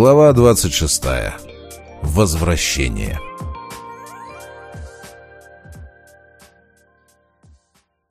Глава 26. Возвращение.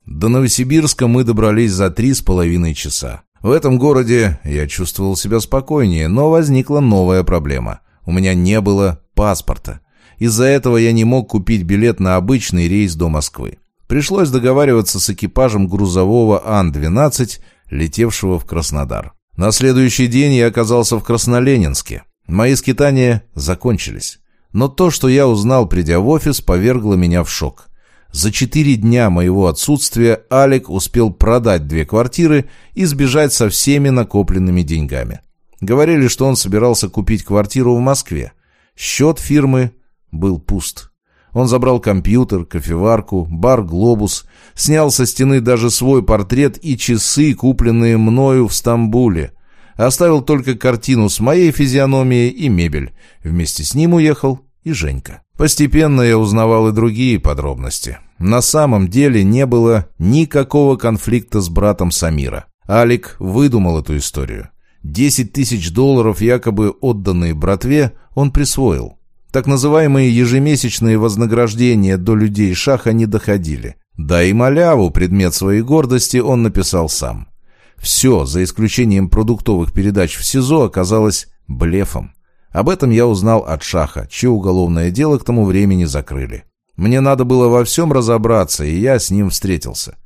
До Новосибирска мы добрались за три с половиной часа. В этом городе я чувствовал себя спокойнее, но возникла новая проблема. У меня не было паспорта. Из-за этого я не мог купить билет на обычный рейс до Москвы. Пришлось договариваться с экипажем грузового Ан-12, летевшего в Краснодар. На следующий день я оказался в Красноленинске. Мои скитания закончились. Но то, что я узнал, придя в офис, повергло меня в шок. За четыре дня моего отсутствия Алик успел продать две квартиры и сбежать со всеми накопленными деньгами. Говорили, что он собирался купить квартиру в Москве. Счет фирмы был пуст. Он забрал компьютер, кофеварку, бар «Глобус», снял со стены даже свой портрет и часы, купленные мною в Стамбуле. Оставил только картину с моей физиономией и мебель. Вместе с ним уехал и Женька. Постепенно я узнавал и другие подробности. На самом деле не было никакого конфликта с братом Самира. Алик выдумал эту историю. Десять тысяч долларов, якобы отданные братве, он присвоил. Так называемые ежемесячные вознаграждения до людей Шаха не доходили. Да и маляву, предмет своей гордости, он написал сам. Все, за исключением продуктовых передач в СИЗО, оказалось блефом. Об этом я узнал от Шаха, чье уголовное дело к тому времени закрыли. Мне надо было во всем разобраться, и я с ним встретился.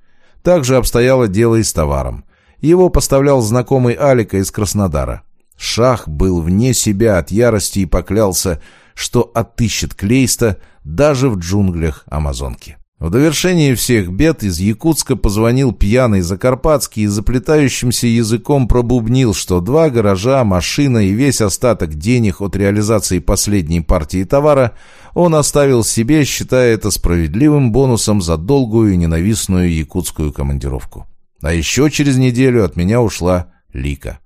Также обстояло дело и с товаром. Его поставлял знакомый Алика из Краснодара. Шах был вне себя от ярости и поклялся, что отыщет Клейста даже в джунглях Амазонки. В довершении всех бед из Якутска позвонил пьяный Закарпатский и заплетающимся языком пробубнил, что два гаража, машина и весь остаток денег от реализации последней партии товара он оставил себе, считая это справедливым бонусом за долгую и ненавистную якутскую командировку. А еще через неделю от меня ушла Лика.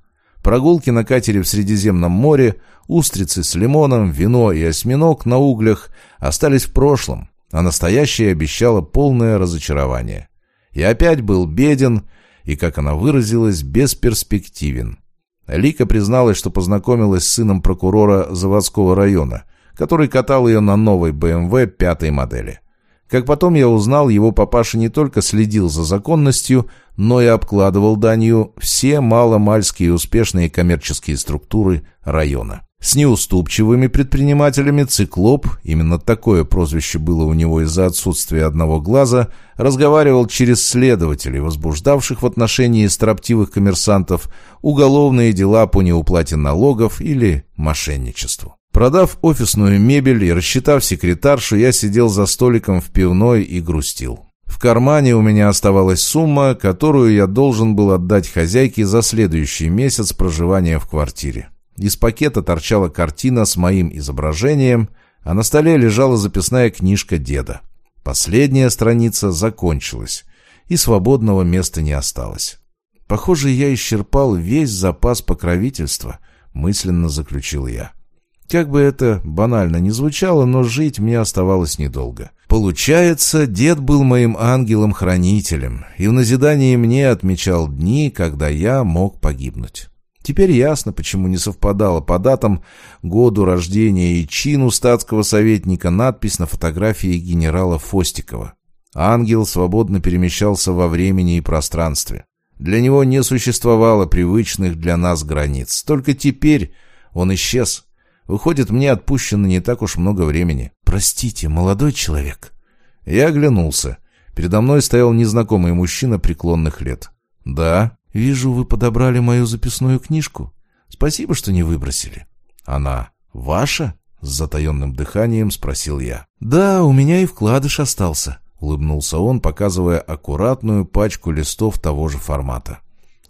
Прогулки на катере в Средиземном море, устрицы с лимоном, вино и осьминог на углях остались в прошлом, а настоящее обещало полное разочарование. И опять был беден и, как она выразилась, бесперспективен. Лика призналась, что познакомилась с сыном прокурора заводского района, который катал ее на новой БМВ пятой модели. Как потом я узнал, его папаша не только следил за законностью, но и обкладывал данью все маломальские успешные коммерческие структуры района. С неуступчивыми предпринимателями «Циклоп», именно такое прозвище было у него из-за отсутствия одного глаза, разговаривал через следователей, возбуждавших в отношении строптивых коммерсантов уголовные дела по неуплате налогов или мошенничеству. Продав офисную мебель и рассчитав секретаршу, я сидел за столиком в пивной и грустил. В кармане у меня оставалась сумма, которую я должен был отдать хозяйке за следующий месяц проживания в квартире. Из пакета торчала картина с моим изображением, а на столе лежала записная книжка деда. Последняя страница закончилась, и свободного места не осталось. Похоже, я исчерпал весь запас покровительства, мысленно заключил я. Как бы это банально ни звучало, но жить мне оставалось недолго. Получается, дед был моим ангелом-хранителем, и в назидании мне отмечал дни, когда я мог погибнуть. Теперь ясно, почему не совпадала по датам, году рождения и чину статского советника надпись на фотографии генерала Фостикова. Ангел свободно перемещался во времени и пространстве. Для него не существовало привычных для нас границ. Только теперь он исчез, Выходит, мне отпущено не так уж много времени. Простите, молодой человек. Я оглянулся. Передо мной стоял незнакомый мужчина преклонных лет. Да, вижу, вы подобрали мою записную книжку. Спасибо, что не выбросили. Она ваша? С затаенным дыханием спросил я. Да, у меня и вкладыш остался. Улыбнулся он, показывая аккуратную пачку листов того же формата.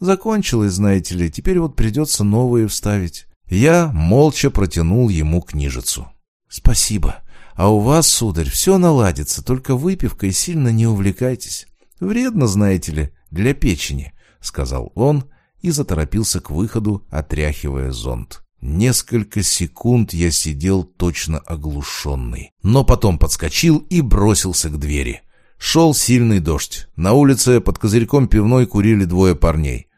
Закончилось, знаете ли, теперь вот придется новые вставить. Я молча протянул ему книжицу. «Спасибо. А у вас, сударь, все наладится, только выпивкой сильно не увлекайтесь. Вредно, знаете ли, для печени», — сказал он и заторопился к выходу, отряхивая зонт. Несколько секунд я сидел точно оглушенный, но потом подскочил и бросился к двери. Шел сильный дождь. На улице под козырьком пивной курили двое парней.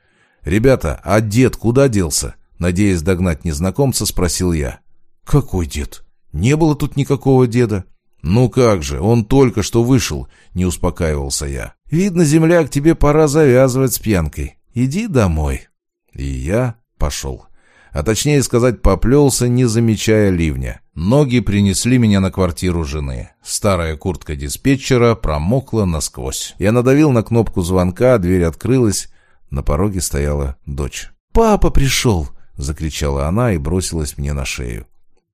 «Ребята, а дед куда делся?» Надеясь догнать незнакомца, спросил я. «Какой дед? Не было тут никакого деда». «Ну как же, он только что вышел», — не успокаивался я. «Видно, земляк, тебе пора завязывать с пьянкой. Иди домой». И я пошел. А точнее сказать, поплелся, не замечая ливня. Ноги принесли меня на квартиру жены. Старая куртка диспетчера промокла насквозь. Я надавил на кнопку звонка, дверь открылась. На пороге стояла дочь. «Папа пришел!» — закричала она и бросилась мне на шею.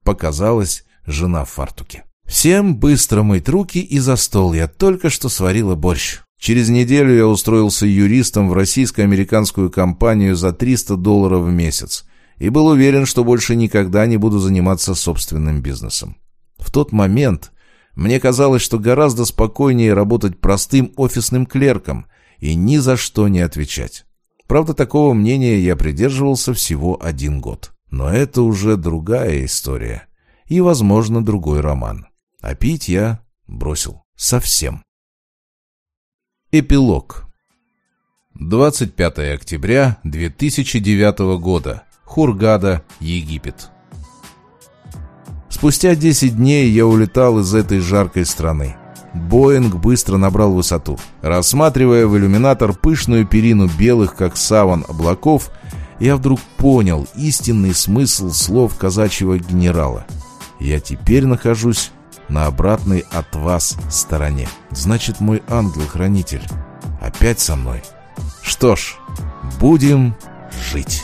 Показалась жена в фартуке. «Всем быстро мыть руки и за стол. Я только что сварила борщ». Через неделю я устроился юристом в российско-американскую компанию за 300 долларов в месяц и был уверен, что больше никогда не буду заниматься собственным бизнесом. В тот момент мне казалось, что гораздо спокойнее работать простым офисным клерком и ни за что не отвечать. Правда, такого мнения я придерживался всего один год. Но это уже другая история и, возможно, другой роман. А пить я бросил совсем. Эпилог 25 октября 2009 года. Хургада, Египет. Спустя 10 дней я улетал из этой жаркой страны. Боинг быстро набрал высоту. Рассматривая в иллюминатор пышную перину белых, как саван, облаков, я вдруг понял истинный смысл слов казачьего генерала. Я теперь нахожусь на обратной от вас стороне. Значит, мой ангел-хранитель опять со мной. Что ж, будем жить».